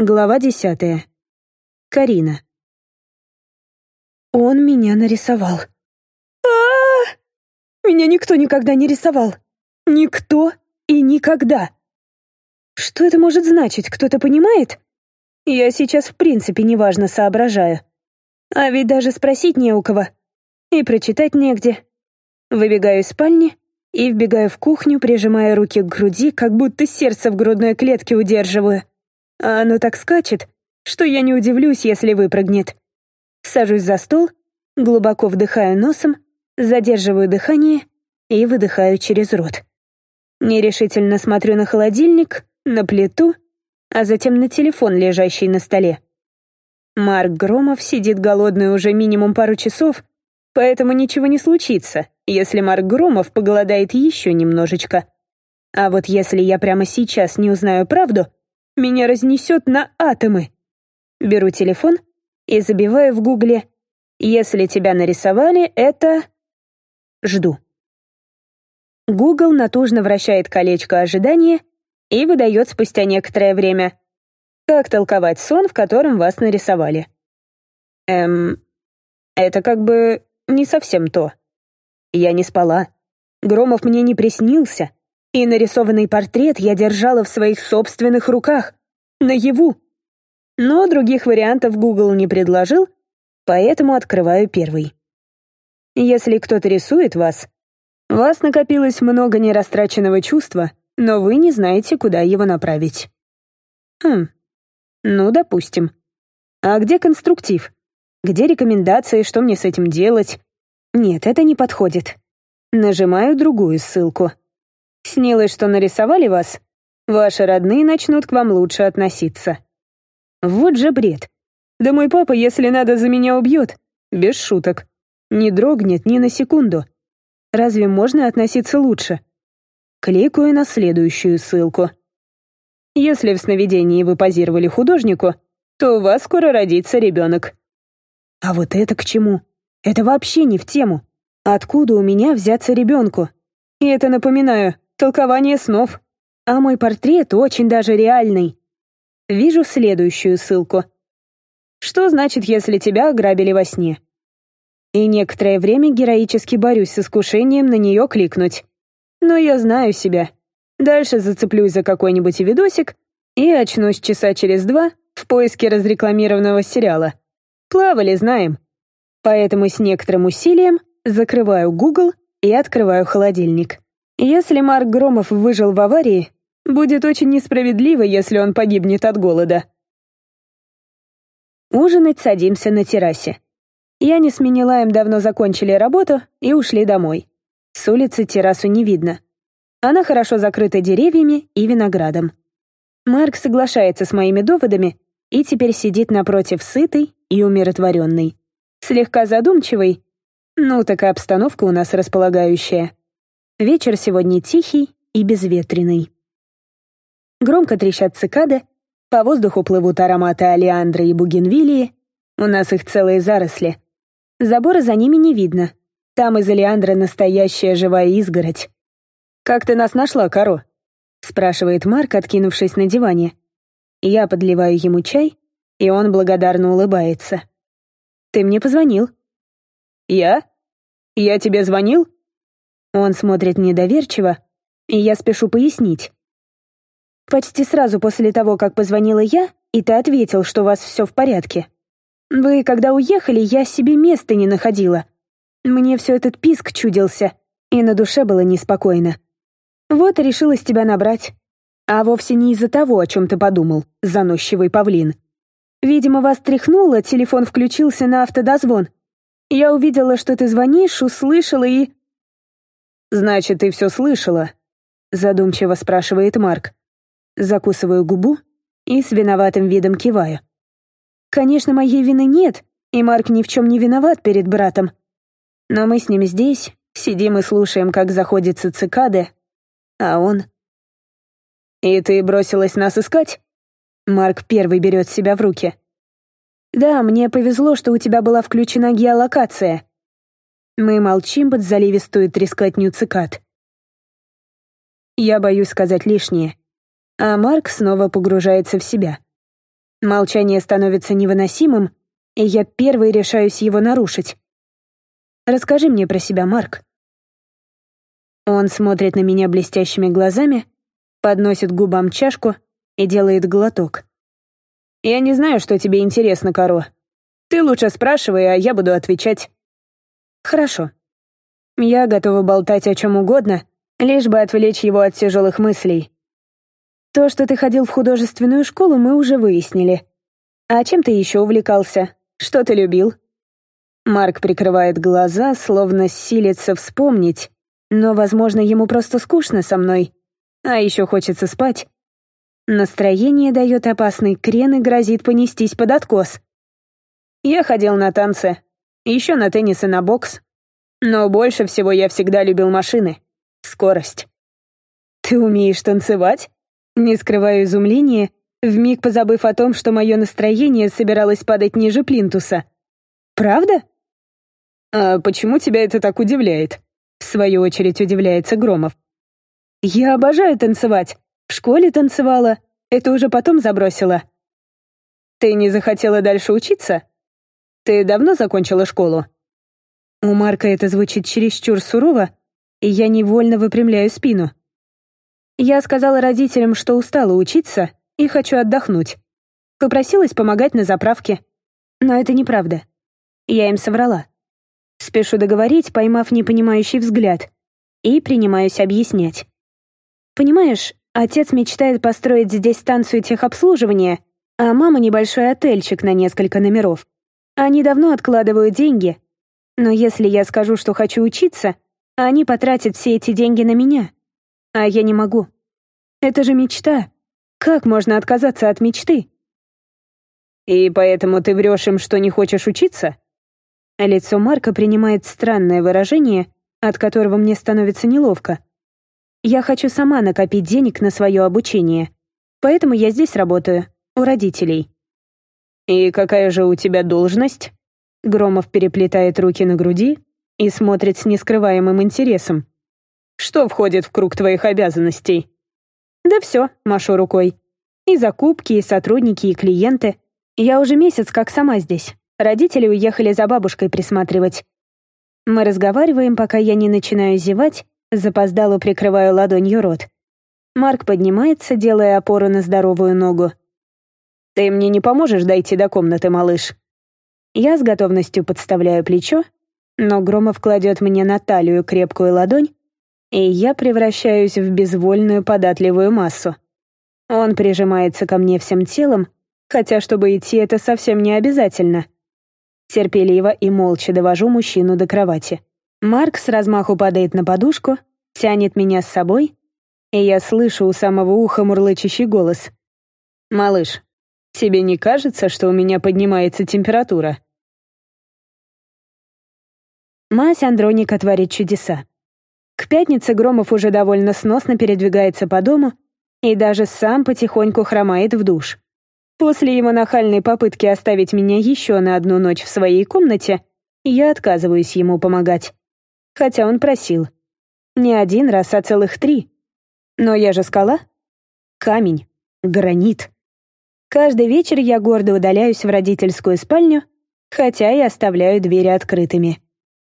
Глава десятая. Карина. Он меня нарисовал. а, Меня никто никогда не рисовал. Никто и никогда. Что это может значить, кто-то понимает? Я сейчас в принципе неважно соображаю. А ведь даже спросить не у кого. И прочитать негде. Выбегаю из спальни и вбегаю в кухню, прижимая руки к груди, как будто сердце в грудной клетке удерживаю. А оно так скачет, что я не удивлюсь, если выпрыгнет. Сажусь за стол, глубоко вдыхаю носом, задерживаю дыхание и выдыхаю через рот. Нерешительно смотрю на холодильник, на плиту, а затем на телефон, лежащий на столе. Марк Громов сидит голодный уже минимум пару часов, поэтому ничего не случится, если Марк Громов поголодает еще немножечко. А вот если я прямо сейчас не узнаю правду — меня разнесет на атомы. Беру телефон и забиваю в гугле «Если тебя нарисовали, это...» Жду. Google натужно вращает колечко ожидания и выдает спустя некоторое время. Как толковать сон, в котором вас нарисовали? Эм, это как бы не совсем то. Я не спала. Громов мне не приснился. И нарисованный портрет я держала в своих собственных руках, наяву. Но других вариантов Google не предложил, поэтому открываю первый. Если кто-то рисует вас, вас накопилось много нерастраченного чувства, но вы не знаете, куда его направить. Хм, ну, допустим. А где конструктив? Где рекомендации, что мне с этим делать? Нет, это не подходит. Нажимаю другую ссылку. Снилось, что нарисовали вас? Ваши родные начнут к вам лучше относиться. Вот же бред. Да мой папа, если надо, за меня убьет. Без шуток. Не дрогнет ни на секунду. Разве можно относиться лучше? Кликаю на следующую ссылку. Если в сновидении вы позировали художнику, то у вас скоро родится ребенок. А вот это к чему? Это вообще не в тему. Откуда у меня взяться ребенку? И это, напоминаю, толкование снов. А мой портрет очень даже реальный. Вижу следующую ссылку. Что значит, если тебя ограбили во сне? И некоторое время героически борюсь с искушением на нее кликнуть. Но я знаю себя. Дальше зацеплюсь за какой-нибудь видосик и очнусь часа через два в поиске разрекламированного сериала. Плавали, знаем. Поэтому с некоторым усилием закрываю Google и открываю холодильник. Если Марк Громов выжил в аварии, будет очень несправедливо, если он погибнет от голода. Ужинать садимся на террасе. Я не с Минилаем давно закончили работу и ушли домой. С улицы террасу не видно. Она хорошо закрыта деревьями и виноградом. Марк соглашается с моими доводами и теперь сидит напротив сытый и умиротворенный. Слегка задумчивый, ну так и обстановка у нас располагающая. Вечер сегодня тихий и безветренный. Громко трещат цикады, по воздуху плывут ароматы алиандры и бугенвилии, у нас их целые заросли. Забора за ними не видно, там из алиандры настоящая живая изгородь. «Как ты нас нашла, Каро?» — спрашивает Марк, откинувшись на диване. Я подливаю ему чай, и он благодарно улыбается. «Ты мне позвонил». «Я? Я тебе звонил?» Он смотрит недоверчиво, и я спешу пояснить. Почти сразу после того, как позвонила я, и ты ответил, что у вас все в порядке. Вы, когда уехали, я себе места не находила. Мне все этот писк чудился, и на душе было неспокойно. Вот и решилась тебя набрать. А вовсе не из-за того, о чем ты подумал, заносчивый павлин. Видимо, вас тряхнуло, телефон включился на автодозвон. Я увидела, что ты звонишь, услышала и... «Значит, ты все слышала?» — задумчиво спрашивает Марк. Закусываю губу и с виноватым видом киваю. Конечно, моей вины нет, и Марк ни в чем не виноват перед братом. Но мы с ним здесь, сидим и слушаем, как заходится цикады, а он... «И ты бросилась нас искать?» Марк первый берет себя в руки. «Да, мне повезло, что у тебя была включена геолокация. Мы молчим под заливистую трескотню цикад. Я боюсь сказать лишнее, а Марк снова погружается в себя. Молчание становится невыносимым, и я первой решаюсь его нарушить. «Расскажи мне про себя, Марк». Он смотрит на меня блестящими глазами, подносит губам чашку и делает глоток. «Я не знаю, что тебе интересно, Каро. Ты лучше спрашивай, а я буду отвечать». «Хорошо. Я готова болтать о чем угодно, лишь бы отвлечь его от тяжелых мыслей. То, что ты ходил в художественную школу, мы уже выяснили. А чем ты еще увлекался? Что ты любил?» Марк прикрывает глаза, словно силится вспомнить, но, возможно, ему просто скучно со мной, а еще хочется спать. Настроение дает опасный крен и грозит понестись под откос. Я ходил на танцы, еще на теннис и на бокс. Но больше всего я всегда любил машины. Скорость. «Ты умеешь танцевать?» Не скрываю изумления, вмиг позабыв о том, что мое настроение собиралось падать ниже плинтуса. «Правда?» «А почему тебя это так удивляет?» В свою очередь удивляется Громов. «Я обожаю танцевать. В школе танцевала. Это уже потом забросила». «Ты не захотела дальше учиться? Ты давно закончила школу?» У Марка это звучит чересчур сурово, и я невольно выпрямляю спину. Я сказала родителям, что устала учиться и хочу отдохнуть. Попросилась помогать на заправке. Но это неправда. Я им соврала. Спешу договорить, поймав непонимающий взгляд, и принимаюсь объяснять. Понимаешь, отец мечтает построить здесь станцию техобслуживания, а мама небольшой отельчик на несколько номеров. Они давно откладывают деньги, но если я скажу, что хочу учиться, они потратят все эти деньги на меня. А я не могу. Это же мечта. Как можно отказаться от мечты? И поэтому ты врешь им, что не хочешь учиться? Лицо Марка принимает странное выражение, от которого мне становится неловко. Я хочу сама накопить денег на свое обучение. Поэтому я здесь работаю, у родителей. «И какая же у тебя должность?» Громов переплетает руки на груди и смотрит с нескрываемым интересом. «Что входит в круг твоих обязанностей?» «Да все», — машу рукой. «И закупки, и сотрудники, и клиенты. Я уже месяц как сама здесь. Родители уехали за бабушкой присматривать. Мы разговариваем, пока я не начинаю зевать, Запоздало прикрываю ладонью рот. Марк поднимается, делая опору на здоровую ногу. «Ты мне не поможешь дойти до комнаты, малыш?» Я с готовностью подставляю плечо, но Громов кладет мне на талию крепкую ладонь, и я превращаюсь в безвольную податливую массу. Он прижимается ко мне всем телом, хотя, чтобы идти, это совсем не обязательно. Терпеливо и молча довожу мужчину до кровати. Марк с размаху падает на подушку, тянет меня с собой, и я слышу у самого уха мурлычащий голос. «Малыш, тебе не кажется, что у меня поднимается температура?» Мать Андроника творит чудеса. К пятнице Громов уже довольно сносно передвигается по дому и даже сам потихоньку хромает в душ. После его нахальной попытки оставить меня еще на одну ночь в своей комнате, я отказываюсь ему помогать хотя он просил. Не один раз, а целых три. Но я же скала. Камень. Гранит. Каждый вечер я гордо удаляюсь в родительскую спальню, хотя и оставляю двери открытыми.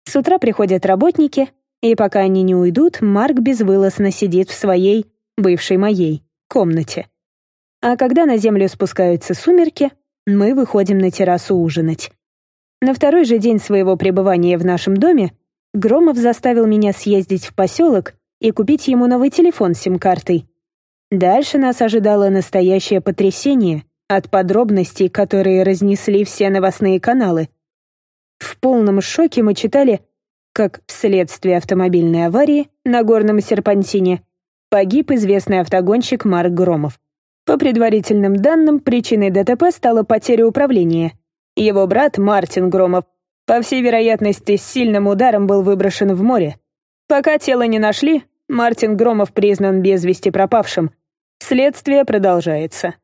С утра приходят работники, и пока они не уйдут, Марк безвылазно сидит в своей, бывшей моей, комнате. А когда на землю спускаются сумерки, мы выходим на террасу ужинать. На второй же день своего пребывания в нашем доме Громов заставил меня съездить в поселок и купить ему новый телефон с сим-картой. Дальше нас ожидало настоящее потрясение от подробностей, которые разнесли все новостные каналы. В полном шоке мы читали, как вследствие автомобильной аварии на горном серпантине погиб известный автогонщик Марк Громов. По предварительным данным, причиной ДТП стала потеря управления. Его брат Мартин Громов по всей вероятности, с сильным ударом был выброшен в море. Пока тело не нашли, Мартин Громов признан без вести пропавшим. Следствие продолжается.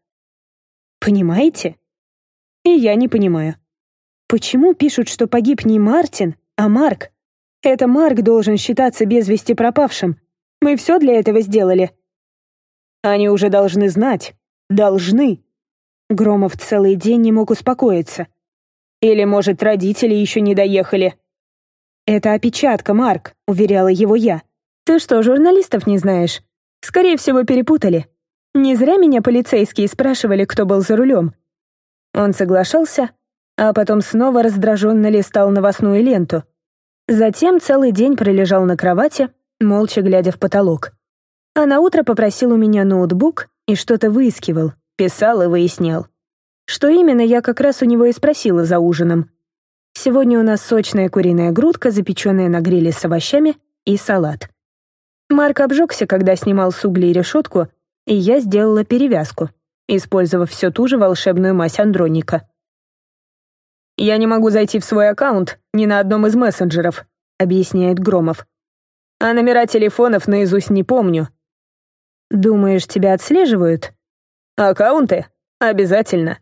Понимаете? И я не понимаю. Почему пишут, что погиб не Мартин, а Марк? Это Марк должен считаться без вести пропавшим. Мы все для этого сделали. Они уже должны знать. Должны. Громов целый день не мог успокоиться. Или, может, родители еще не доехали? «Это опечатка, Марк», — уверяла его я. «Ты что, журналистов не знаешь? Скорее всего, перепутали. Не зря меня полицейские спрашивали, кто был за рулем». Он соглашался, а потом снова раздраженно листал новостную ленту. Затем целый день пролежал на кровати, молча глядя в потолок. А на утро попросил у меня ноутбук и что-то выискивал, писал и выяснял. Что именно, я как раз у него и спросила за ужином. Сегодня у нас сочная куриная грудка, запеченная на гриле с овощами, и салат. Марк обжегся, когда снимал с углей решетку, и я сделала перевязку, использовав все ту же волшебную мазь Андроника. «Я не могу зайти в свой аккаунт ни на одном из мессенджеров», — объясняет Громов. «А номера телефонов наизусть не помню». «Думаешь, тебя отслеживают?» «Аккаунты? Обязательно.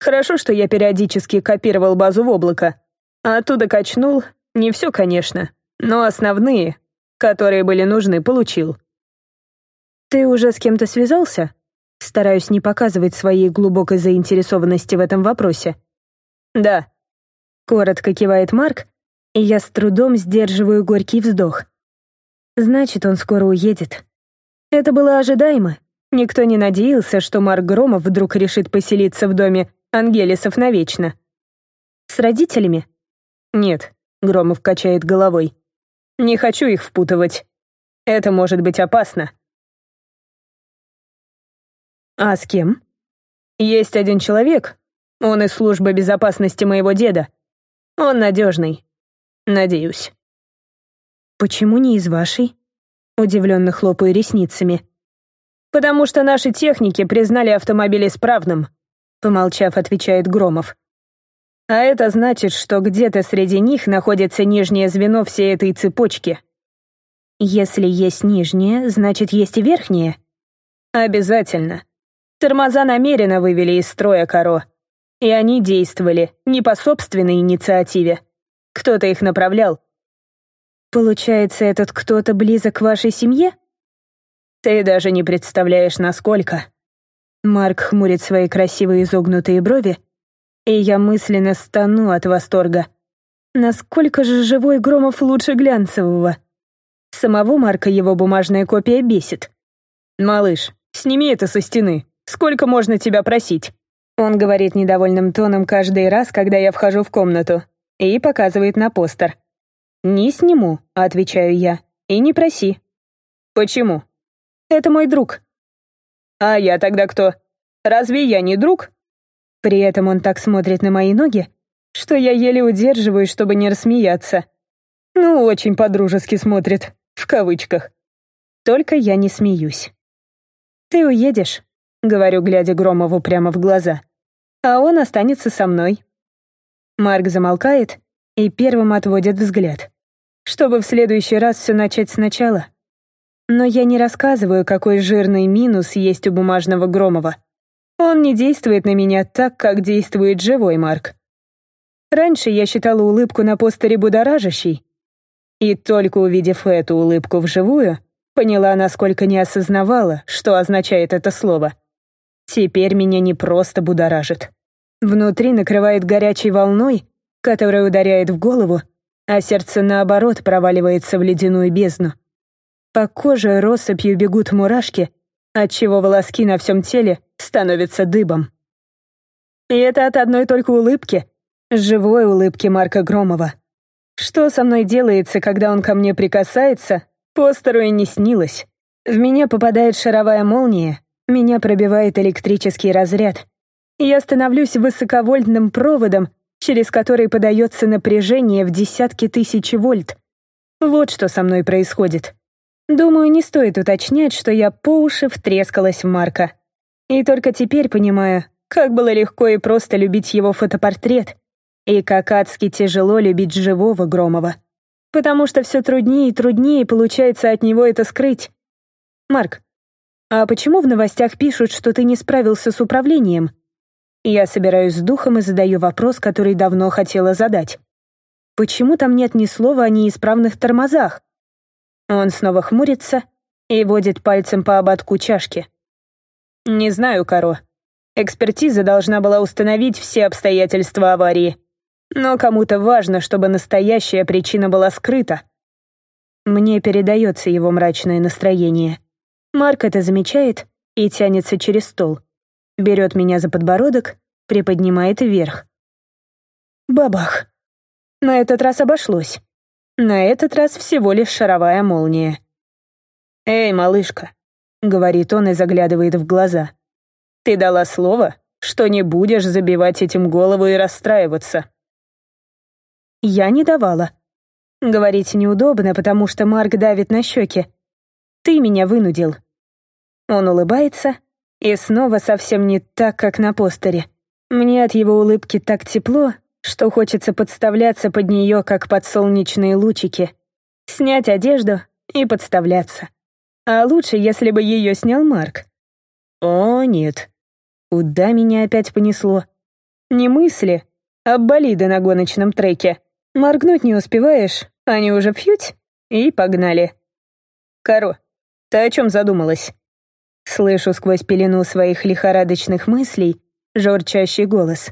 Хорошо, что я периодически копировал базу в облако. А оттуда качнул, не все, конечно, но основные, которые были нужны, получил. Ты уже с кем-то связался? Стараюсь не показывать своей глубокой заинтересованности в этом вопросе. Да. Коротко кивает Марк, и я с трудом сдерживаю горький вздох. Значит, он скоро уедет. Это было ожидаемо. Никто не надеялся, что Марк Громов вдруг решит поселиться в доме Ангелисов навечно. С родителями? «Нет», — Громов качает головой. «Не хочу их впутывать. Это может быть опасно». «А с кем?» «Есть один человек. Он из службы безопасности моего деда. Он надежный. Надеюсь». «Почему не из вашей?» Удивленно хлопаю ресницами. «Потому что наши техники признали автомобиль исправным», помолчав, отвечает Громов. А это значит, что где-то среди них находится нижнее звено всей этой цепочки. Если есть нижнее, значит, есть и верхнее? Обязательно. Тормоза намеренно вывели из строя коро. И они действовали не по собственной инициативе. Кто-то их направлял. Получается, этот кто-то близок к вашей семье? Ты даже не представляешь, насколько. Марк хмурит свои красивые изогнутые брови, и я мысленно стану от восторга. Насколько же живой Громов лучше глянцевого? Самого Марка его бумажная копия бесит. «Малыш, сними это со стены. Сколько можно тебя просить?» Он говорит недовольным тоном каждый раз, когда я вхожу в комнату, и показывает на постер. «Не сниму», — отвечаю я, — «и не проси». «Почему?» «Это мой друг». «А я тогда кто? Разве я не друг?» При этом он так смотрит на мои ноги, что я еле удерживаюсь, чтобы не рассмеяться. Ну, очень по-дружески смотрит, в кавычках. Только я не смеюсь. «Ты уедешь», — говорю, глядя Громову прямо в глаза. «А он останется со мной». Марк замолкает и первым отводит взгляд, чтобы в следующий раз все начать сначала. Но я не рассказываю, какой жирный минус есть у бумажного Громова. Он не действует на меня так, как действует живой Марк. Раньше я считала улыбку на постере будоражащей. И только увидев эту улыбку вживую, поняла, насколько не осознавала, что означает это слово. Теперь меня не просто будоражит. Внутри накрывает горячей волной, которая ударяет в голову, а сердце, наоборот, проваливается в ледяную бездну. По коже россыпью бегут мурашки, отчего волоски на всем теле становятся дыбом. И это от одной только улыбки, живой улыбки Марка Громова. Что со мной делается, когда он ко мне прикасается, постеру и не снилось. В меня попадает шаровая молния, меня пробивает электрический разряд. Я становлюсь высоковольтным проводом, через который подается напряжение в десятки тысяч вольт. Вот что со мной происходит. Думаю, не стоит уточнять, что я по уши втрескалась в Марка. И только теперь понимаю, как было легко и просто любить его фотопортрет, и как адски тяжело любить живого Громова. Потому что все труднее и труднее получается от него это скрыть. Марк, а почему в новостях пишут, что ты не справился с управлением? Я собираюсь с духом и задаю вопрос, который давно хотела задать. Почему там нет ни слова о неисправных тормозах? Он снова хмурится и водит пальцем по ободку чашки. «Не знаю, Каро. Экспертиза должна была установить все обстоятельства аварии. Но кому-то важно, чтобы настоящая причина была скрыта. Мне передается его мрачное настроение. Марк это замечает и тянется через стол. Берет меня за подбородок, приподнимает вверх. Бабах. На этот раз обошлось. На этот раз всего лишь шаровая молния. «Эй, малышка», — говорит он и заглядывает в глаза. «Ты дала слово, что не будешь забивать этим голову и расстраиваться». «Я не давала», Говорить неудобно, потому что Марк давит на щеки. Ты меня вынудил. Он улыбается, и снова совсем не так, как на постере. Мне от его улыбки так тепло, что хочется подставляться под нее, как под солнечные лучики. Снять одежду и подставляться. А лучше, если бы ее снял Марк. О, нет. Куда меня опять понесло? Не мысли, а болиды на гоночном треке. Моргнуть не успеваешь, они уже фьють, и погнали. Каро, ты о чем задумалась? Слышу сквозь пелену своих лихорадочных мыслей жорчащий голос.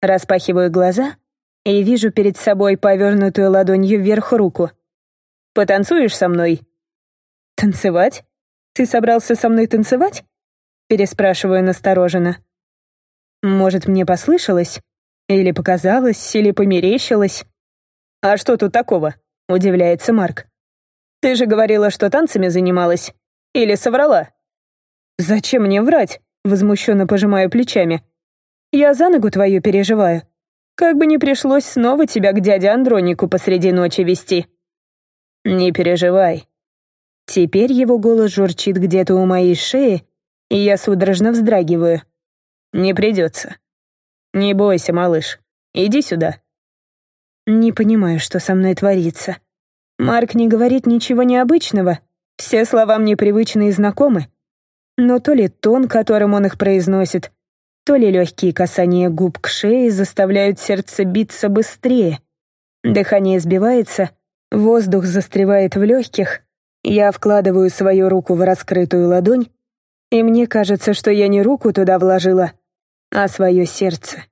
Распахиваю глаза и вижу перед собой повернутую ладонью вверх руку. «Потанцуешь со мной?» «Танцевать? Ты собрался со мной танцевать?» Переспрашиваю настороженно. «Может, мне послышалось? Или показалось, или померещилось?» «А что тут такого?» — удивляется Марк. «Ты же говорила, что танцами занималась. Или соврала?» «Зачем мне врать?» — возмущенно пожимаю плечами. «Я за ногу твою переживаю. Как бы не пришлось снова тебя к дяде Андронику посреди ночи вести». «Не переживай». Теперь его голос журчит где-то у моей шеи, и я судорожно вздрагиваю. «Не придется. Не бойся, малыш. Иди сюда». Не понимаю, что со мной творится. Марк не говорит ничего необычного. Все слова мне привычны и знакомы. Но то ли тон, которым он их произносит, то ли легкие касания губ к шее заставляют сердце биться быстрее. Дыхание сбивается, воздух застревает в легких. Я вкладываю свою руку в раскрытую ладонь, и мне кажется, что я не руку туда вложила, а свое сердце.